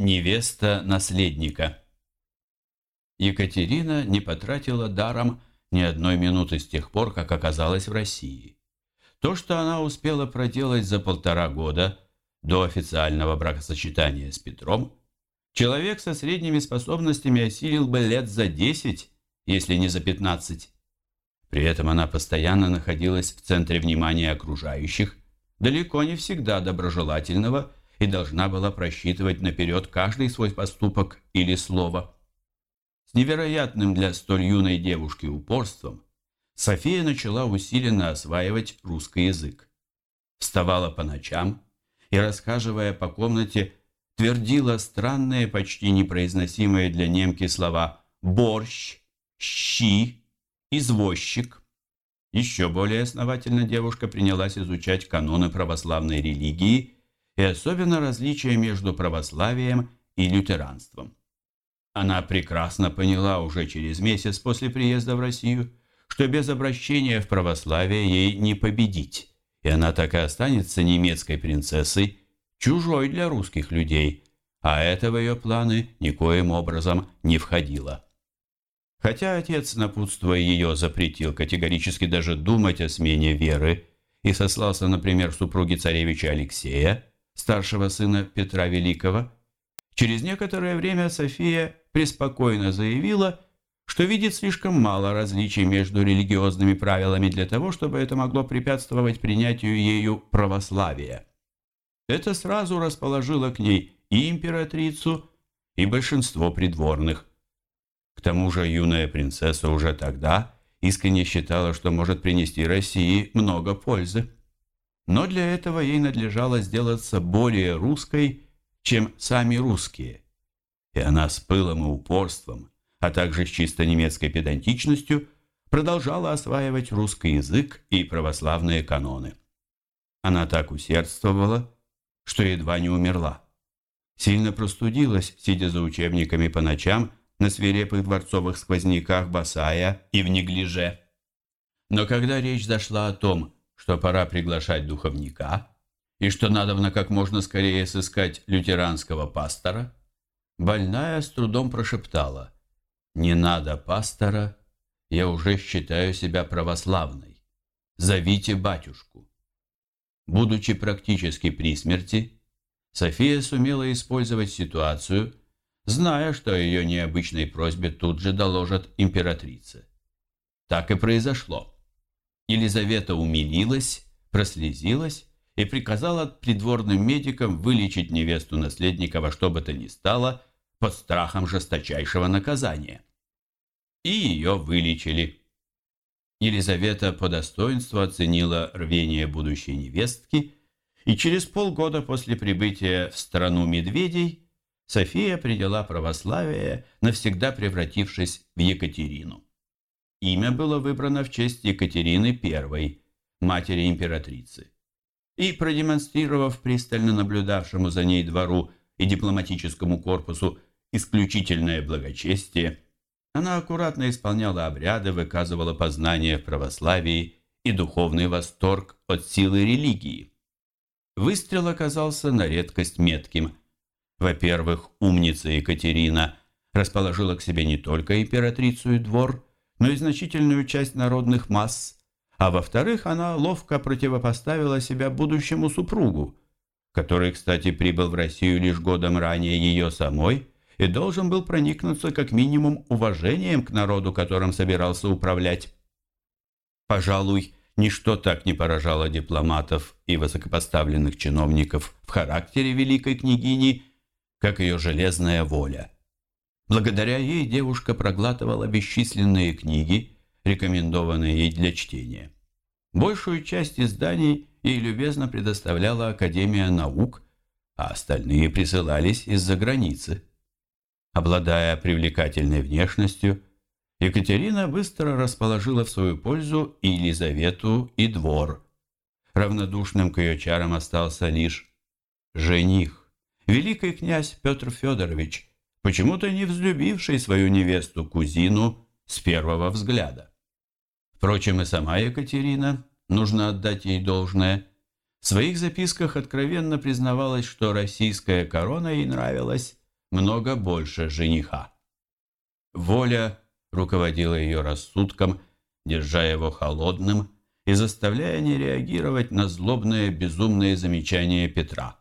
Невеста наследника Екатерина не потратила даром ни одной минуты с тех пор, как оказалась в России. То, что она успела проделать за полтора года до официального бракосочетания с Петром, человек со средними способностями осилил бы лет за десять, если не за пятнадцать. При этом она постоянно находилась в центре внимания окружающих, далеко не всегда доброжелательного, и должна была просчитывать наперед каждый свой поступок или слово. С невероятным для столь юной девушки упорством София начала усиленно осваивать русский язык. Вставала по ночам и, расхаживая по комнате, твердила странные, почти непроизносимые для немки слова «борщ», «щи», «извозчик». Еще более основательно девушка принялась изучать каноны православной религии и особенно различия между православием и лютеранством. Она прекрасно поняла уже через месяц после приезда в Россию, что без обращения в православие ей не победить, и она так и останется немецкой принцессой, чужой для русских людей, а это в ее планы никоим образом не входило. Хотя отец, напутствуя ее, запретил категорически даже думать о смене веры и сослался, например, супруге царевича Алексея, старшего сына Петра Великого, через некоторое время София преспокойно заявила, что видит слишком мало различий между религиозными правилами для того, чтобы это могло препятствовать принятию ею православия. Это сразу расположило к ней и императрицу, и большинство придворных. К тому же юная принцесса уже тогда искренне считала, что может принести России много пользы. Но для этого ей надлежало сделаться более русской, чем сами русские. И она с пылом и упорством, а также с чисто немецкой педантичностью продолжала осваивать русский язык и православные каноны. Она так усердствовала, что едва не умерла. Сильно простудилась, сидя за учебниками по ночам на свирепых дворцовых сквозняках босая и в неглиже. Но когда речь зашла о том, что пора приглашать духовника и что надо как можно скорее сыскать лютеранского пастора, больная с трудом прошептала «Не надо пастора, я уже считаю себя православной. Зовите батюшку». Будучи практически при смерти, София сумела использовать ситуацию, зная, что о ее необычной просьбе тут же доложат императрице. Так и произошло. Елизавета умилилась, прослезилась и приказала придворным медикам вылечить невесту наследника во что бы то ни стало под страхом жесточайшего наказания. И ее вылечили. Елизавета по достоинству оценила рвение будущей невестки, и через полгода после прибытия в страну медведей София приняла православие, навсегда превратившись в Екатерину. Имя было выбрано в честь Екатерины I, матери императрицы. И, продемонстрировав пристально наблюдавшему за ней двору и дипломатическому корпусу исключительное благочестие, она аккуратно исполняла обряды, выказывала познание в православии и духовный восторг от силы религии. Выстрел оказался на редкость метким. Во-первых, умница Екатерина расположила к себе не только императрицу и двор, но и значительную часть народных масс, а во-вторых, она ловко противопоставила себя будущему супругу, который, кстати, прибыл в Россию лишь годом ранее ее самой и должен был проникнуться как минимум уважением к народу, которым собирался управлять. Пожалуй, ничто так не поражало дипломатов и высокопоставленных чиновников в характере великой княгини, как ее железная воля – Благодаря ей девушка проглатывала бесчисленные книги, рекомендованные ей для чтения. Большую часть изданий ей любезно предоставляла Академия наук, а остальные присылались из-за границы. Обладая привлекательной внешностью, Екатерина быстро расположила в свою пользу и Елизавету, и двор. Равнодушным к ее чарам остался лишь жених, великий князь Петр Федорович, почему-то не взлюбивший свою невесту-кузину с первого взгляда. Впрочем, и сама Екатерина, нужно отдать ей должное, в своих записках откровенно признавалась, что российская корона ей нравилась, много больше жениха. Воля руководила ее рассудком, держа его холодным и заставляя не реагировать на злобные безумные замечания Петра.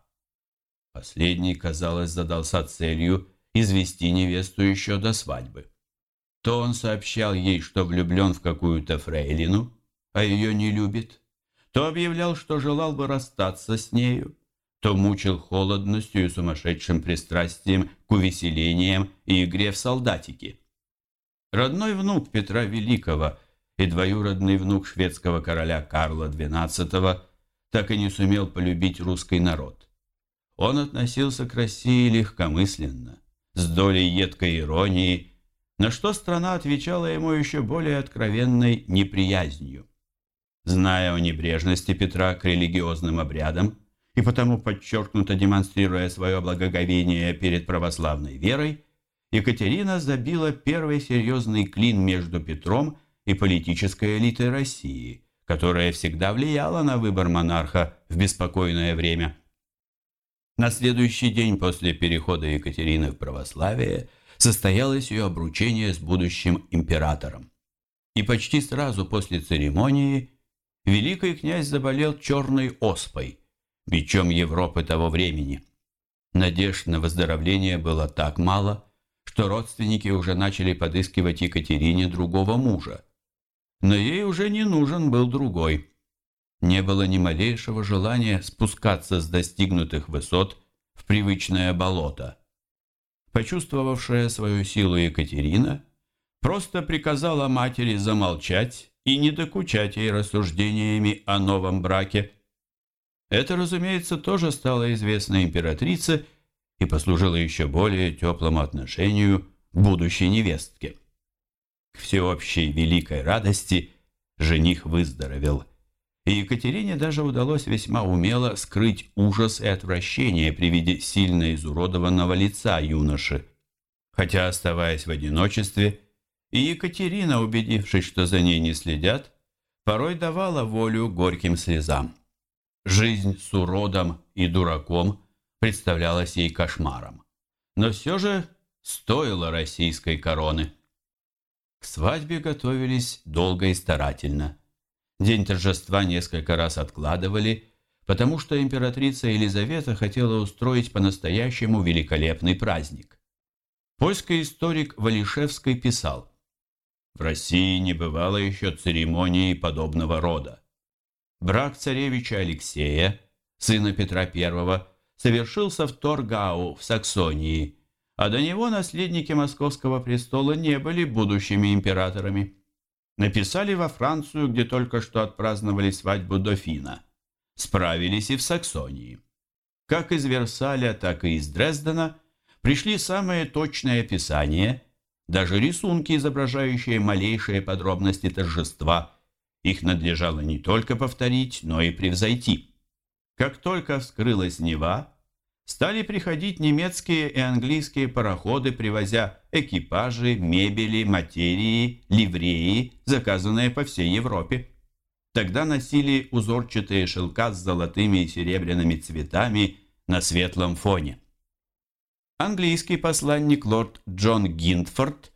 Последний, казалось, задался целью извести невесту еще до свадьбы. То он сообщал ей, что влюблен в какую-то фрейлину, а ее не любит, то объявлял, что желал бы расстаться с нею, то мучил холодностью и сумасшедшим пристрастием к увеселениям и игре в солдатики. Родной внук Петра Великого и двоюродный внук шведского короля Карла XII так и не сумел полюбить русский народ. Он относился к России легкомысленно, с долей едкой иронии, на что страна отвечала ему еще более откровенной неприязнью. Зная о небрежности Петра к религиозным обрядам и потому подчеркнуто демонстрируя свое благоговение перед православной верой, Екатерина забила первый серьезный клин между Петром и политической элитой России, которая всегда влияла на выбор монарха в беспокойное время. На следующий день после перехода Екатерины в православие состоялось ее обручение с будущим императором. И почти сразу после церемонии великий князь заболел черной оспой, бичом Европы того времени. Надежд на выздоровление было так мало, что родственники уже начали подыскивать Екатерине другого мужа. Но ей уже не нужен был другой. Не было ни малейшего желания спускаться с достигнутых высот в привычное болото. Почувствовавшая свою силу Екатерина просто приказала матери замолчать и не докучать ей рассуждениями о новом браке. Это, разумеется, тоже стало известно императрице и послужило еще более теплому отношению к будущей невестке. К всеобщей великой радости жених выздоровел, и Екатерине даже удалось весьма умело скрыть ужас и отвращение при виде сильно изуродованного лица юноши. Хотя, оставаясь в одиночестве, и Екатерина, убедившись, что за ней не следят, порой давала волю горьким слезам. Жизнь с уродом и дураком представлялась ей кошмаром. Но все же стоило российской короны. К свадьбе готовились долго и старательно. День торжества несколько раз откладывали, потому что императрица Елизавета хотела устроить по-настоящему великолепный праздник. Польский историк Валишевский писал, «В России не бывало еще церемонии подобного рода. Брак царевича Алексея, сына Петра I, совершился в Торгау в Саксонии, а до него наследники московского престола не были будущими императорами. Написали во Францию, где только что отпраздновали свадьбу дофина. Справились и в Саксонии. Как из Версаля, так и из Дрездена пришли самые точные описания, даже рисунки, изображающие малейшие подробности торжества – их надлежало не только повторить, но и превзойти. Как только вскрылась Нева, стали приходить немецкие и английские пароходы, привозя экипажи, мебели, материи, ливреи, заказанные по всей Европе. Тогда носили узорчатые шелка с золотыми и серебряными цветами на светлом фоне. Английский посланник лорд Джон Гинтфорд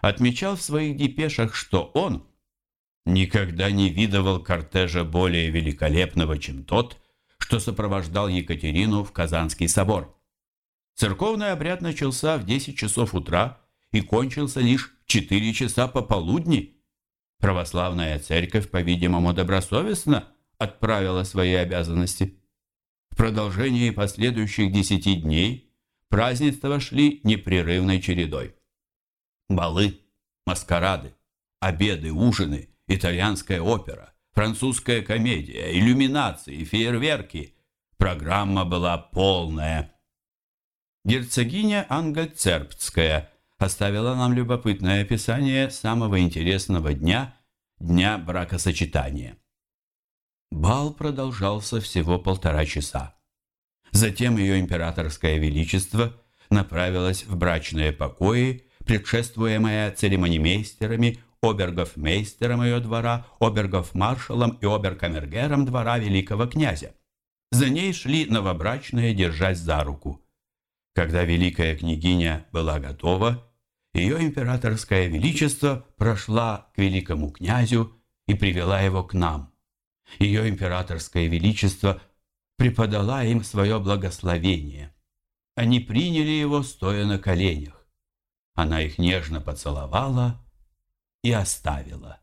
отмечал в своих депешах, что он – никогда не видывал кортежа более великолепного, чем тот, что сопровождал Екатерину в Казанский собор. Церковный обряд начался в 10 часов утра и кончился лишь в 4 часа пополудни. Православная церковь, по-видимому, добросовестно отправила свои обязанности. В продолжении последующих десяти дней празднества шли непрерывной чередой. Балы, маскарады, обеды, ужины – итальянская опера, французская комедия, иллюминации, фейерверки. Программа была полная. Герцогиня Ангельцербтская оставила нам любопытное описание самого интересного дня, дня бракосочетания. Бал продолжался всего полтора часа. Затем ее императорское величество направилось в брачные покои, предшествуемое церемонимейстерами, обергофмейстером ее двора, обергофмаршалом и оберкамергером двора великого князя. За ней шли новобрачные, держась за руку. Когда великая княгиня была готова, ее императорское величество прошла к великому князю и привела его к нам. Ее императорское величество преподала им свое благословение. Они приняли его, стоя на коленях. Она их нежно поцеловала и оставила.